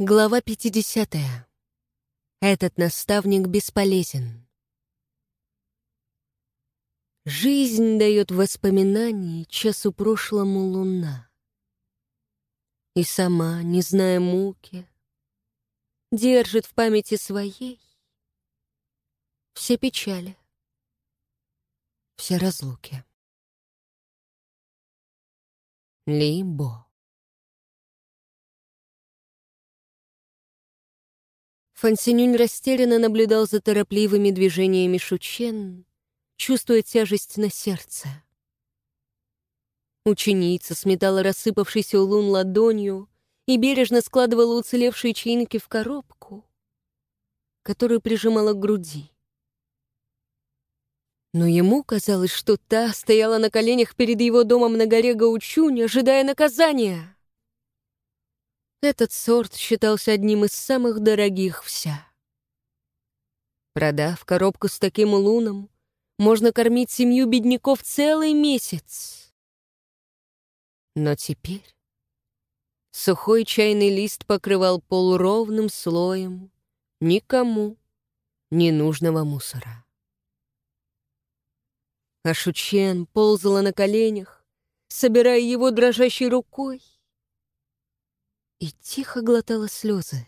Глава 50. Этот наставник бесполезен. Жизнь дает воспоминаний часу прошлому луна. И сама, не зная муки, держит в памяти своей все печали, все разлуки. Либо. Фансинюнь растерянно наблюдал за торопливыми движениями Шучен, чувствуя тяжесть на сердце. Ученица сметала рассыпавшийся лун ладонью и бережно складывала уцелевшие чаинки в коробку, которую прижимала к груди. Но ему казалось, что та стояла на коленях перед его домом на горе Гаучунь, ожидая наказания. Этот сорт считался одним из самых дорогих вся. Продав коробку с таким луном, можно кормить семью бедняков целый месяц. Но теперь сухой чайный лист покрывал пол ровным слоем никому ненужного мусора. А Шучен ползала на коленях, собирая его дрожащей рукой, и тихо глотала слезы.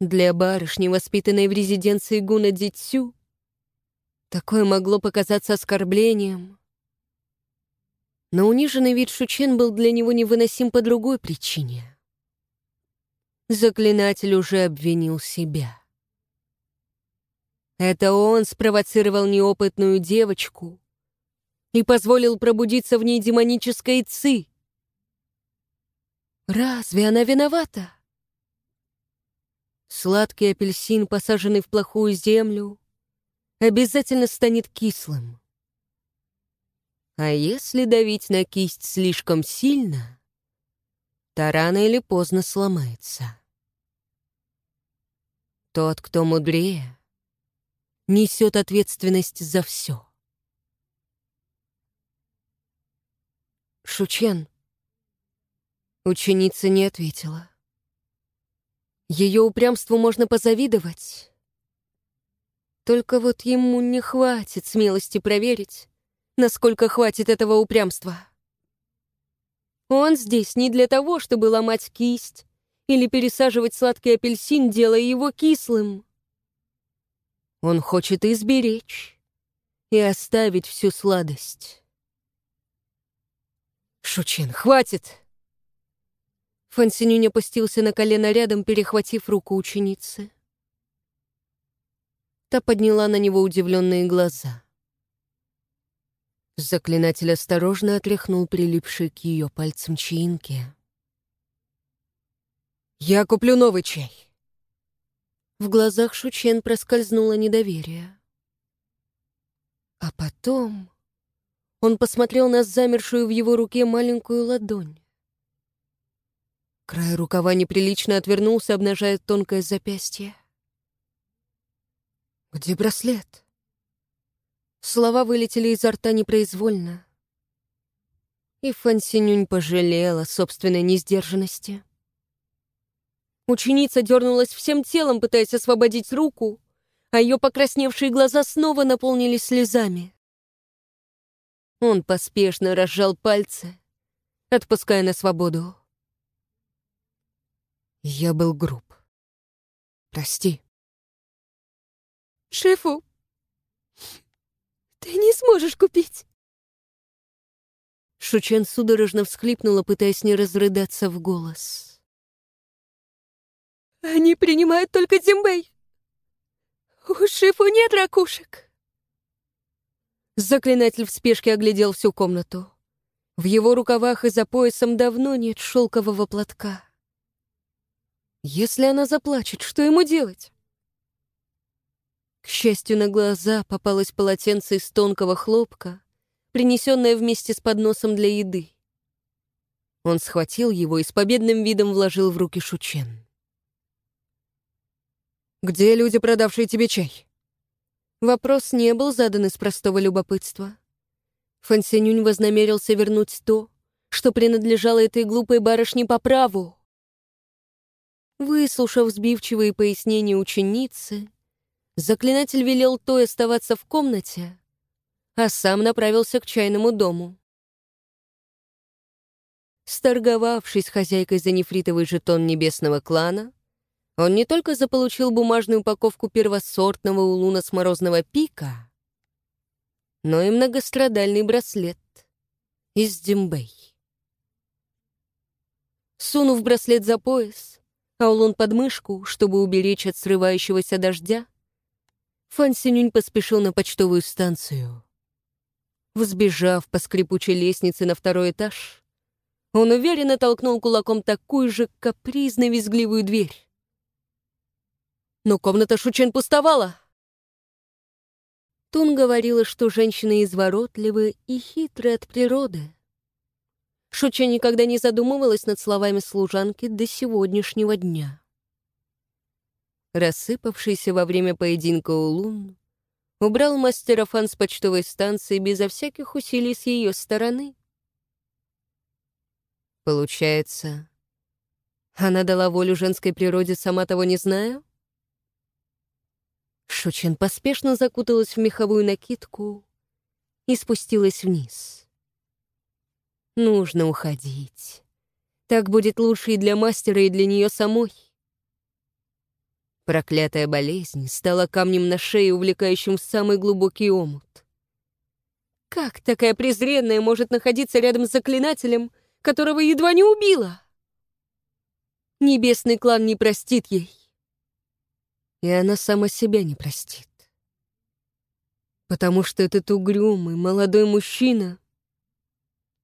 Для барышни, воспитанной в резиденции Гуна Дитсю, такое могло показаться оскорблением. Но униженный вид Шучен был для него невыносим по другой причине. Заклинатель уже обвинил себя. Это он спровоцировал неопытную девочку и позволил пробудиться в ней демонической ци, Разве она виновата? Сладкий апельсин, посаженный в плохую землю, обязательно станет кислым. А если давить на кисть слишком сильно, то рано или поздно сломается. Тот, кто мудрее, несет ответственность за все. Шучен — Ученица не ответила. Ее упрямству можно позавидовать. Только вот ему не хватит смелости проверить, насколько хватит этого упрямства. Он здесь не для того, чтобы ломать кисть или пересаживать сладкий апельсин, делая его кислым. Он хочет изберечь и оставить всю сладость. «Шучин, хватит!» Фансинюнь опустился на колено рядом, перехватив руку ученицы. Та подняла на него удивленные глаза. Заклинатель осторожно отряхнул прилипшие к ее пальцам чаинки. «Я куплю новый чай!» В глазах Шучен проскользнуло недоверие. А потом он посмотрел на замершую в его руке маленькую ладонь. Край рукава неприлично отвернулся, обнажая тонкое запястье. «Где браслет?» Слова вылетели изо рта непроизвольно. И Фансинюнь пожалела собственной несдержанности. Ученица дернулась всем телом, пытаясь освободить руку, а ее покрасневшие глаза снова наполнились слезами. Он поспешно разжал пальцы, отпуская на свободу. Я был груб. Прости. Шефу, ты не сможешь купить. Шучен судорожно всхлипнула, пытаясь не разрыдаться в голос. Они принимают только Дзимбэй. У Шифу нет ракушек. Заклинатель в спешке оглядел всю комнату. В его рукавах и за поясом давно нет шелкового платка. Если она заплачет, что ему делать? К счастью, на глаза попалось полотенце из тонкого хлопка, принесенное вместе с подносом для еды. Он схватил его и с победным видом вложил в руки Шучен. «Где люди, продавшие тебе чай?» Вопрос не был задан из простого любопытства. Фансенюнь вознамерился вернуть то, что принадлежало этой глупой барышне по праву. Выслушав сбивчивые пояснения ученицы, заклинатель велел той оставаться в комнате, а сам направился к чайному дому. Сторговавшись хозяйкой за нефритовый жетон небесного клана, он не только заполучил бумажную упаковку первосортного улуна с морозного пика, но и многострадальный браслет из Димбей. Сунув браслет за пояс, а улун под мышку, чтобы уберечь от срывающегося дождя, Фан Синюнь поспешил на почтовую станцию. Взбежав по скрипучей лестнице на второй этаж, он уверенно толкнул кулаком такую же капризно-визгливую дверь. Но комната Шучен пустовала. Тун говорила, что женщины изворотливы и хитры от природы. Шуча никогда не задумывалась над словами служанки до сегодняшнего дня. Рассыпавшийся во время поединка Улун убрал мастера Фан с почтовой станции безо всяких усилий с ее стороны. Получается, она дала волю женской природе, сама того не зная? Шучин поспешно закуталась в меховую накидку и спустилась вниз. Нужно уходить. Так будет лучше и для мастера, и для нее самой. Проклятая болезнь стала камнем на шее, увлекающим в самый глубокий омут. Как такая презренная может находиться рядом с заклинателем, которого едва не убила? Небесный клан не простит ей. И она сама себя не простит. Потому что этот угрюмый, молодой мужчина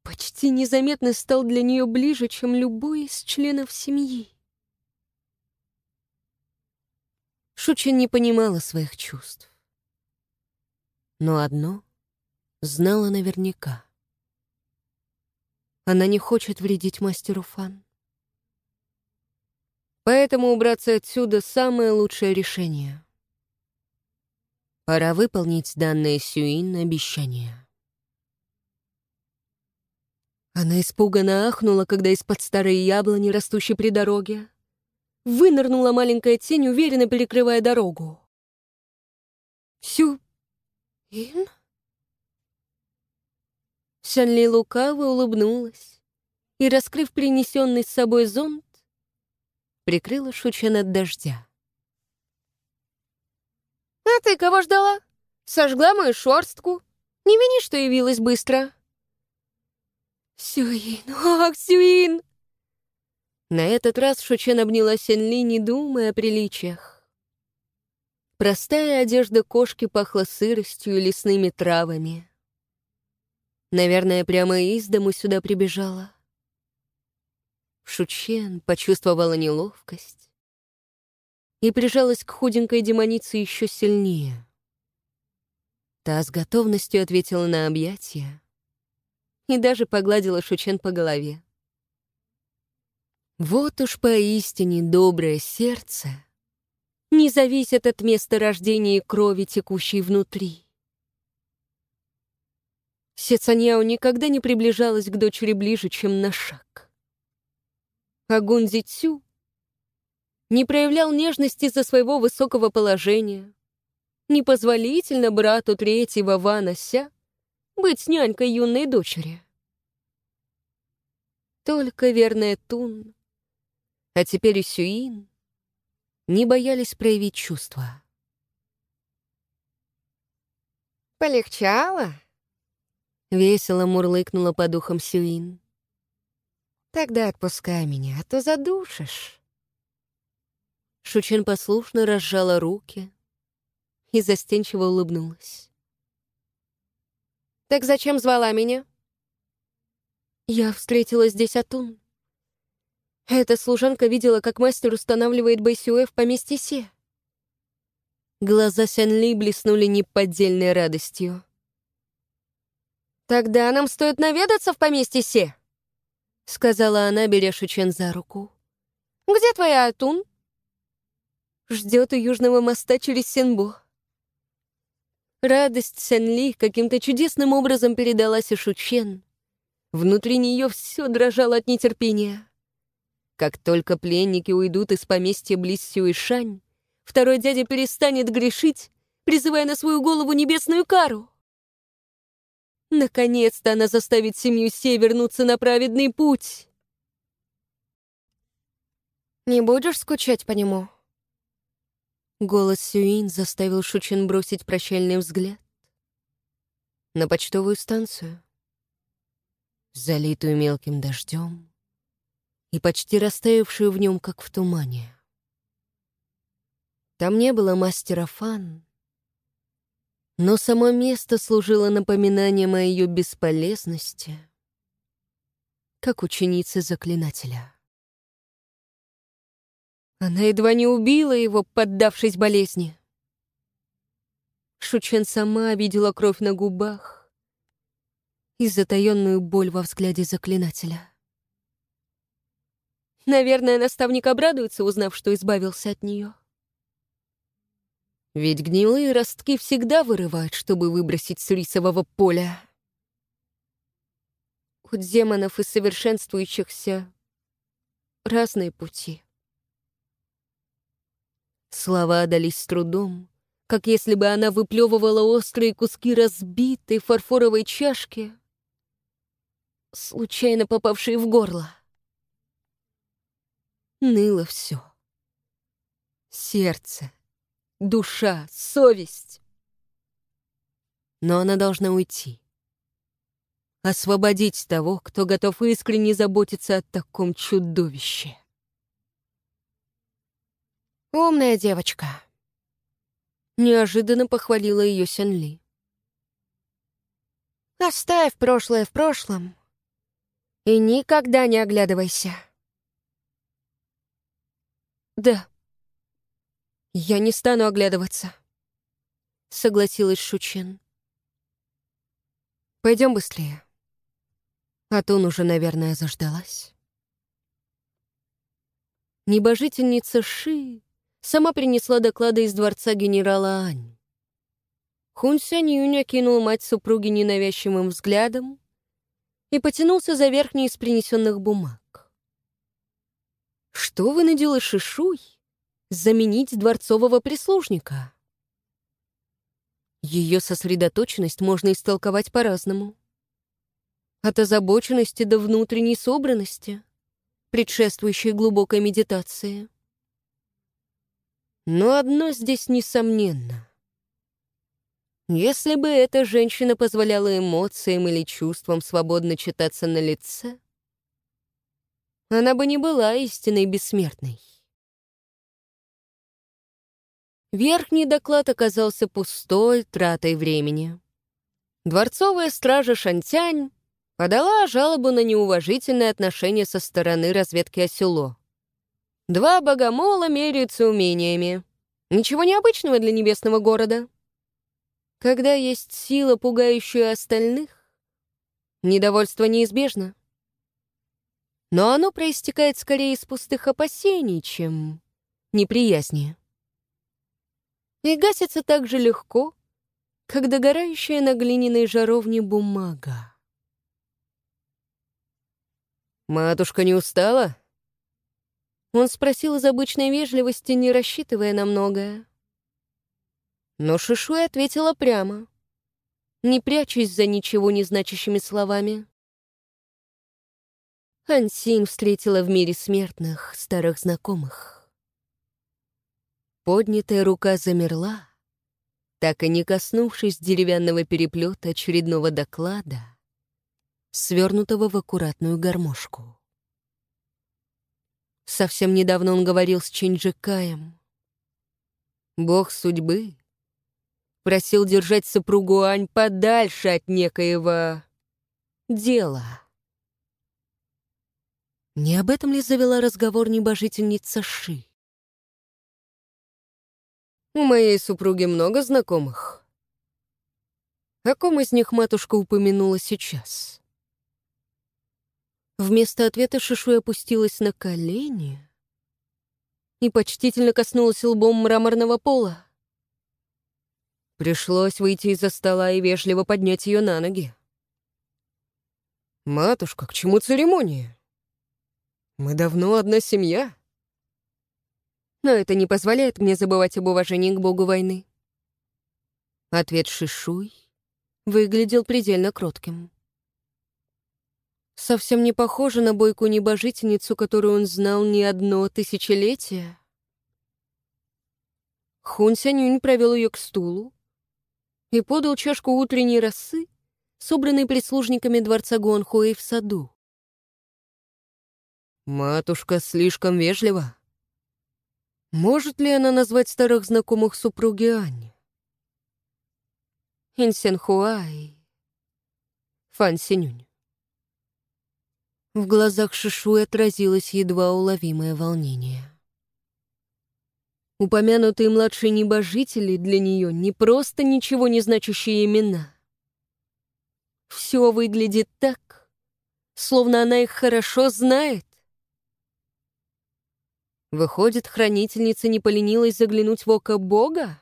почти незаметно стал для нее ближе, чем любой из членов семьи. Шучин не понимала своих чувств. Но одно знала наверняка. Она не хочет вредить мастеру Фан. Поэтому убраться отсюда — самое лучшее решение. Пора выполнить данное Сюин обещание. Она испуганно ахнула, когда из-под старой яблони, растущей при дороге, вынырнула маленькая тень, уверенно перекрывая дорогу. «Сю-ин?» Сянли лукаво улыбнулась и, раскрыв принесенный с собой зонт, прикрыла Шучен от дождя. «А ты кого ждала? Сожгла мою шорстку. Не вини, что явилась быстро». «Сюин, ах, Сюин!» На этот раз Шучен обняла Сенли, не думая о приличиях. Простая одежда кошки пахла сыростью и лесными травами. Наверное, прямо из дому сюда прибежала. Шучен почувствовала неловкость и прижалась к худенькой демонице еще сильнее. Та с готовностью ответила на объятия и даже погладила Шучен по голове. Вот уж поистине доброе сердце не зависит от места рождения и крови, текущей внутри. Сецаньяо никогда не приближалась к дочери ближе, чем на шаг. А Гунзи Цю не проявлял нежности за своего высокого положения. Непозволительно брату третьего Вана Ся быть нянькой юной дочери. Только верная Тун, а теперь и Сюин, не боялись проявить чувства. «Полегчало?» — весело мурлыкнула по духам Сюин. «Тогда отпускай меня, а то задушишь». Шучин послушно разжала руки и застенчиво улыбнулась. «Так зачем звала меня?» «Я встретила здесь Атун. Эта служанка видела, как мастер устанавливает Байсюэ в поместье Се». Глаза Сянли блеснули неподдельной радостью. «Тогда нам стоит наведаться в поместье Се», — сказала она, беря Шучен за руку. «Где твоя Атун?» Ждет у южного моста через Сенбо. Радость Сянли каким-то чудесным образом передалась и Шучен. Внутри нее все дрожало от нетерпения. Как только пленники уйдут из поместья близ Сюишань, второй дядя перестанет грешить, призывая на свою голову небесную кару. Наконец-то она заставит семью Се вернуться на праведный путь. «Не будешь скучать по нему?» Голос Сюин заставил Шучин бросить прощальный взгляд на почтовую станцию, залитую мелким дождем и почти растаявшую в нем, как в тумане. Там не было мастера Фан, но само место служило напоминанием о ее бесполезности, как ученицы заклинателя. Она едва не убила его, поддавшись болезни. Шучен сама видела кровь на губах и затаенную боль во взгляде заклинателя. Наверное, наставник обрадуется, узнав, что избавился от нее. Ведь гнилые ростки всегда вырывают, чтобы выбросить с рисового поля. У демонов и совершенствующихся разные пути. Слова дались с трудом, как если бы она выплевывала острые куски разбитой фарфоровой чашки, случайно попавшие в горло. Ныло все. Сердце, душа, совесть. Но она должна уйти. Освободить того, кто готов искренне заботиться о таком чудовище. «Умная девочка», — неожиданно похвалила ее Сенли. «Оставь прошлое в прошлом и никогда не оглядывайся». «Да, я не стану оглядываться», — согласилась Шучен. «Пойдем быстрее». А Тун уже, наверное, заждалась. Небожительница Ши сама принесла доклады из дворца генерала Ань. Хун Сянь Юнь окинул мать супруги ненавязчивым взглядом и потянулся за верхней из принесенных бумаг. «Что вынудило Шишуй заменить дворцового прислужника?» Ее сосредоточенность можно истолковать по-разному. От озабоченности до внутренней собранности, предшествующей глубокой медитации. Но одно здесь несомненно. Если бы эта женщина позволяла эмоциям или чувствам свободно читаться на лице, она бы не была истинной бессмертной. Верхний доклад оказался пустой тратой времени. Дворцовая стража Шантянь подала жалобу на неуважительное отношение со стороны разведки Осело. Два богомола меряются умениями. Ничего необычного для небесного города. Когда есть сила, пугающая остальных, недовольство неизбежно. Но оно проистекает скорее из пустых опасений, чем неприязни. И гасится так же легко, как догорающая на глиняной жаровне бумага. «Матушка не устала?» Он спросил из обычной вежливости, не рассчитывая на многое. Но Шишуй ответила прямо, не прячась за ничего не значащими словами. Ансин встретила в мире смертных старых знакомых. Поднятая рука замерла, так и не коснувшись деревянного переплета очередного доклада, свернутого в аккуратную гармошку. Совсем недавно он говорил с Чинджикаем. Бог судьбы просил держать супругу Ань подальше от некоего дела. Не об этом ли завела разговор небожительница Ши? У моей супруги много знакомых. О ком из них матушка упомянула сейчас? Вместо ответа Шишуй опустилась на колени и почтительно коснулась лбом мраморного пола. Пришлось выйти из-за стола и вежливо поднять ее на ноги. «Матушка, к чему церемония? Мы давно одна семья. Но это не позволяет мне забывать об уважении к богу войны. Ответ Шишуй выглядел предельно кротким. Совсем не похоже на бойкую небожительницу, которую он знал не одно тысячелетие. Хун Сянюнь провел ее к стулу и подал чашку утренней росы, собранной прислужниками дворца Гуанхуэй в саду. «Матушка слишком вежлива. Может ли она назвать старых знакомых супруги Анни?» Инсенхуай, Фан Синюнь. В глазах Шишуи отразилось едва уловимое волнение. Упомянутые младшие небожители для нее не просто ничего не значащие имена. Все выглядит так, словно она их хорошо знает. Выходит, хранительница не поленилась заглянуть в око Бога?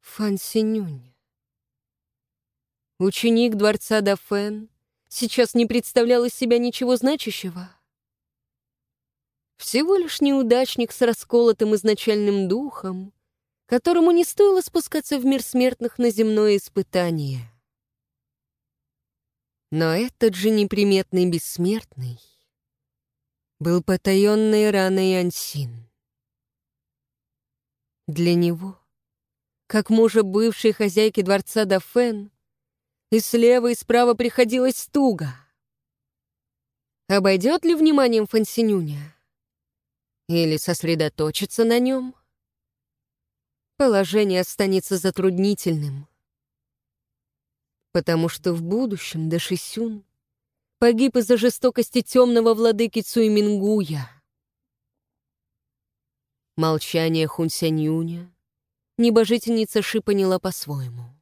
Фан Синюнь. Ученик дворца Дафен — сейчас не представлял из себя ничего значащего. Всего лишь неудачник с расколотым изначальным духом, которому не стоило спускаться в мир смертных на земное испытание. Но этот же неприметный бессмертный был потаенной раной Ансин. Для него, как мужа бывшей хозяйки дворца Дафен, и слева и справа приходилось туго. Обойдет ли вниманием Фансинюня? Или сосредоточится на нем? Положение останется затруднительным. Потому что в будущем Дашисюн погиб из-за жестокости темного владыки Цуймингуя. Молчание Хунсянюня небожительница Ши поняла по-своему.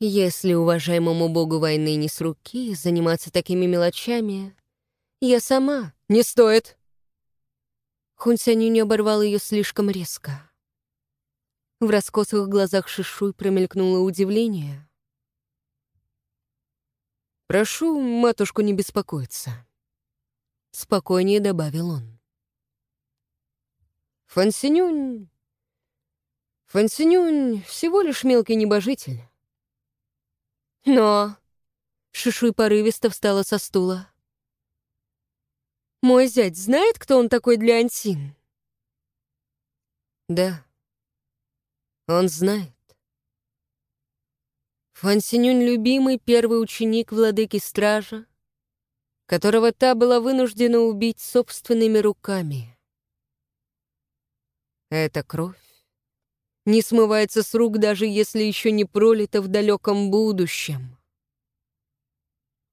Если уважаемому богу войны не с руки заниматься такими мелочами, я сама... Не стоит! Хунсяню не оборвал ее слишком резко. В раскосых глазах Шишуй промелькнуло удивление. «Прошу матушку не беспокоиться», — спокойнее добавил он. «Фансинюнь... Фансинюнь всего лишь мелкий небожитель. Но... Шишуй порывисто встала со стула. «Мой зять знает, кто он такой для Ансин?» «Да, он знает. Фансинюнь — любимый первый ученик владыки стража, которого та была вынуждена убить собственными руками. Это кровь не смывается с рук, даже если еще не пролито в далеком будущем.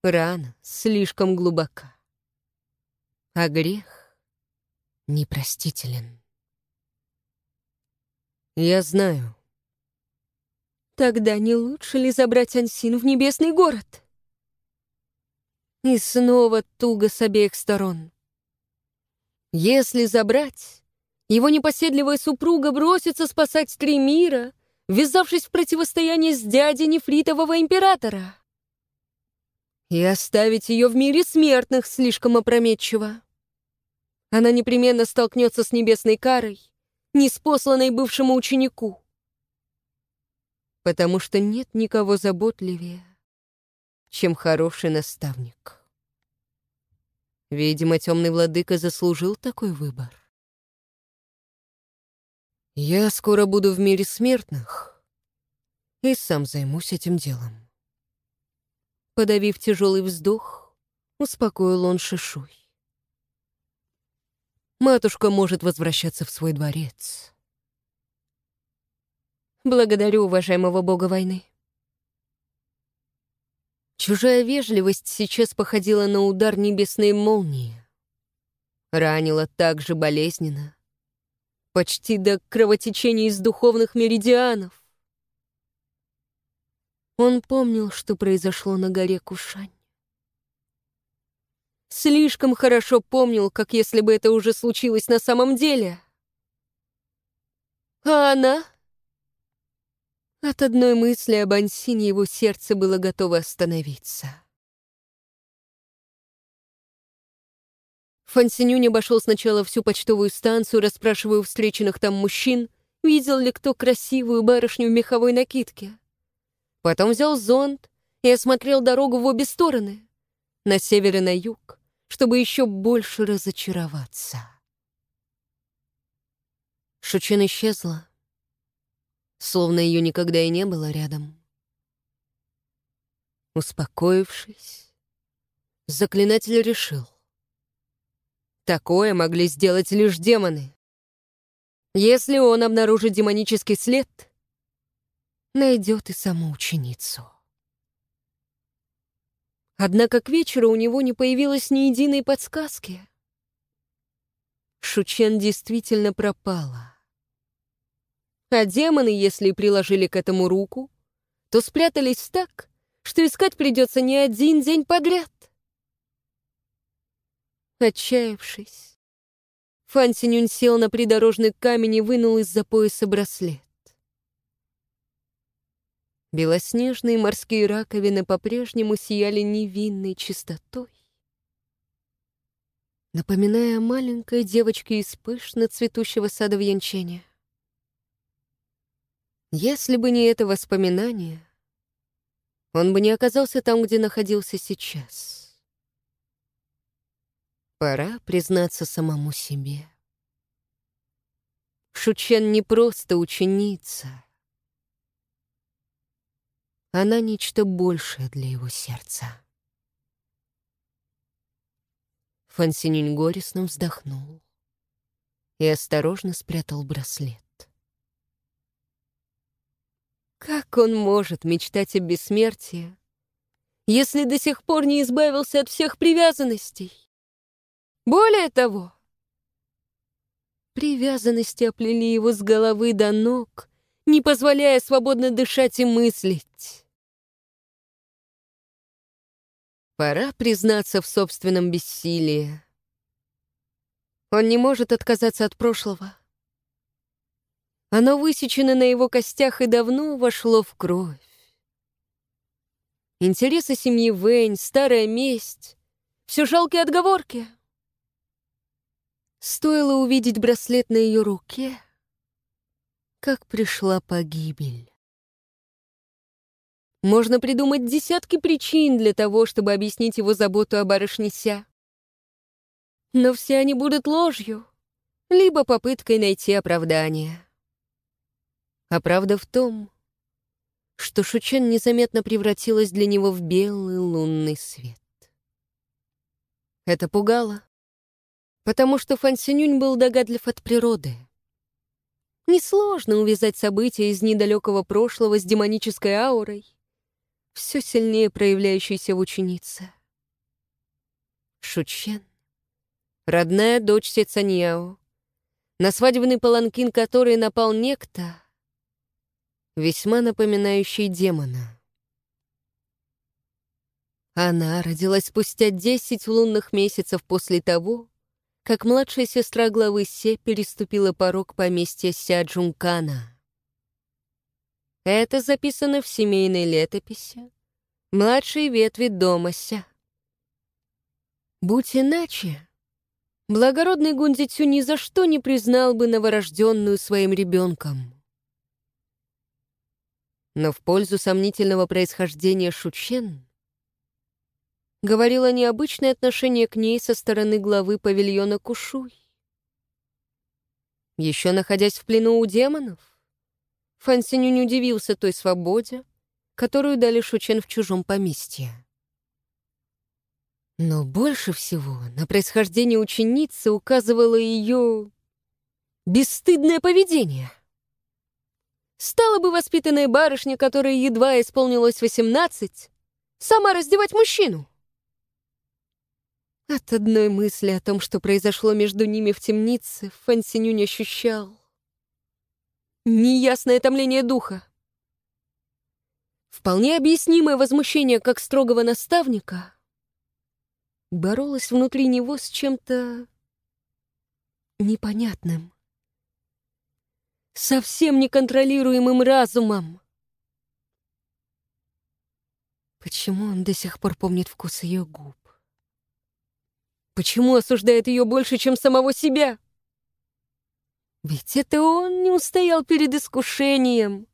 Рана слишком глубока, а грех непростителен. Я знаю. Тогда не лучше ли забрать Ансин в небесный город? И снова туго с обеих сторон. Если забрать, его непоседливая супруга бросится спасать три мира, ввязавшись в противостояние с дядей нефритового императора. И оставить ее в мире смертных слишком опрометчиво. Она непременно столкнется с небесной карой, неспосланной бывшему ученику. Потому что нет никого заботливее, чем хороший наставник. Видимо, темный владыка заслужил такой выбор. Я скоро буду в мире смертных и сам займусь этим делом. Подавив тяжелый вздох, успокоил он Шишуй. Матушка может возвращаться в свой дворец. Благодарю уважаемого бога войны. Чужая вежливость сейчас походила на удар небесной молнии. Ранила так же болезненно, почти до кровотечения из духовных меридианов. Он помнил, что произошло на горе Кушань. Слишком хорошо помнил, как если бы это уже случилось на самом деле. А она? От одной мысли об Ансине его сердце было готово остановиться. Фан Синюнь обошел сначала всю почтовую станцию, расспрашивая встреченных там мужчин, видел ли кто красивую барышню в меховой накидке. Потом взял зонт и осмотрел дорогу в обе стороны, на север и на юг, чтобы еще больше разочароваться. Шучин исчезла, словно ее никогда и не было рядом. Успокоившись, заклинатель решил. Такое могли сделать лишь демоны. Если он обнаружит демонический след, найдет и саму ученицу. Однако к вечеру у него не появилось ни единой подсказки. Шучен действительно пропала. А демоны, если приложили к этому руку, то спрятались так, что искать придется не один день подряд. Отчаявшись, Фан сел на придорожный камень и вынул из-за пояса браслет. Белоснежные морские раковины по-прежнему сияли невинной чистотой, напоминая маленькой девочке из пышно цветущего сада в Янчене. Если бы не это воспоминание, он бы не оказался там, где находился сейчас. Пора признаться самому себе. Шучен не просто ученица. Она нечто большее для его сердца. Фансинюнь горестно вздохнул и осторожно спрятал браслет. Как он может мечтать о бессмертии, если до сих пор не избавился от всех привязанностей? Более того, привязанности оплели его с головы до ног, не позволяя свободно дышать и мыслить. Пора признаться в собственном бессилии. Он не может отказаться от прошлого. Оно высечено на его костях и давно вошло в кровь. Интересы семьи Вэнь, старая месть — все жалкие отговорки. Стоило увидеть браслет на ее руке, как пришла погибель. Можно придумать десятки причин для того, чтобы объяснить его заботу о барышне Ся. Но все они будут ложью, либо попыткой найти оправдание. А правда в том, что Шучен незаметно превратилась для него в белый лунный свет. Это пугало, потому что Фан Синюнь был догадлив от природы. Несложно увязать события из недалекого прошлого с демонической аурой, все сильнее проявляющейся в ученице. Шучен, родная дочь Сецаньяо, на свадебный паланкин который напал некто, весьма напоминающий демона. Она родилась спустя десять лунных месяцев после того, как младшая сестра главы Се переступила порог поместья Сяджункана. Это записано в семейной летописи младшей ветви дома Ся. Будь иначе, благородный Гунзицю ни за что не признал бы новорожденную своим ребенком но в пользу сомнительного происхождения Шучен говорило необычное отношение к ней со стороны главы павильона Кушуй. Еще находясь в плену у демонов, Фан Синюнь удивился той свободе, которую дали Шучен в чужом поместье. Но больше всего на происхождение ученицы указывало ее бесстыдное поведение — Стала бы воспитанная барышня, которой едва исполнилось восемнадцать, сама раздевать мужчину? От одной мысли о том, что произошло между ними в темнице, Фан Синюнь ощущал неясное томление духа. Вполне объяснимое возмущение как строгого наставника боролось внутри него с чем-то непонятным совсем неконтролируемым разумом. Почему он до сих пор помнит вкус ее губ? Почему осуждает ее больше, чем самого себя? Ведь это он не устоял перед искушением.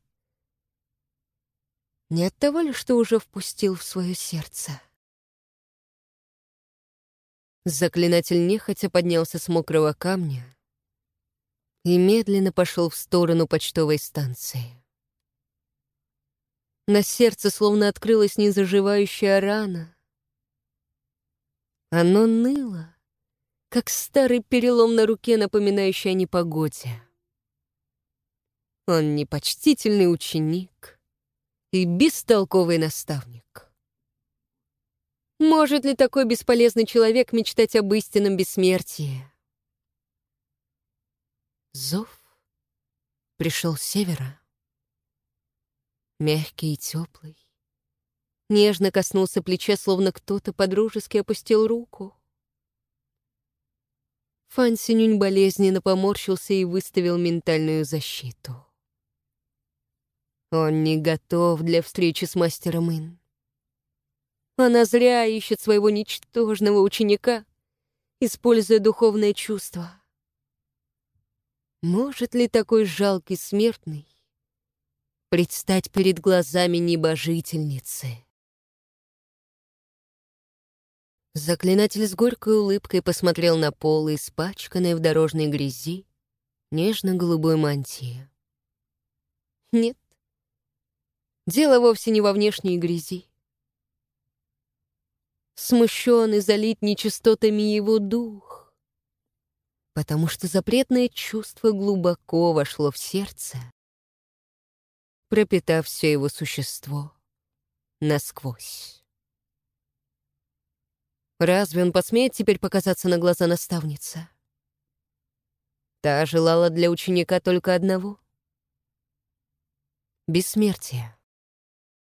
Не от того ли, что уже впустил в свое сердце? Заклинатель нехотя поднялся с мокрого камня и медленно пошел в сторону почтовой станции. На сердце словно открылась незаживающая рана. Оно ныло, как старый перелом на руке, напоминающий о непогоде. Он непочтительный ученик и бестолковый наставник. Может ли такой бесполезный человек мечтать об истинном бессмертии? Зов пришел с севера мягкий и теплый. Нежно коснулся плеча, словно кто-то подружески опустил руку. Фан Синюнь болезненно поморщился и выставил ментальную защиту. Он не готов для встречи с мастером Ин. Она зря ищет своего ничтожного ученика, используя духовное чувство. Может ли такой жалкий смертный предстать перед глазами небожительницы. Заклинатель с горькой улыбкой посмотрел на пол, испачканной в дорожной грязи, нежно-голубой мантии. Нет, дело вовсе не во внешней грязи. Смущен и залит нечистотами его дух, потому что запретное чувство глубоко вошло в сердце пропитав все его существо насквозь. Разве он посмеет теперь показаться на глаза наставницы? Та желала для ученика только одного — бессмертия.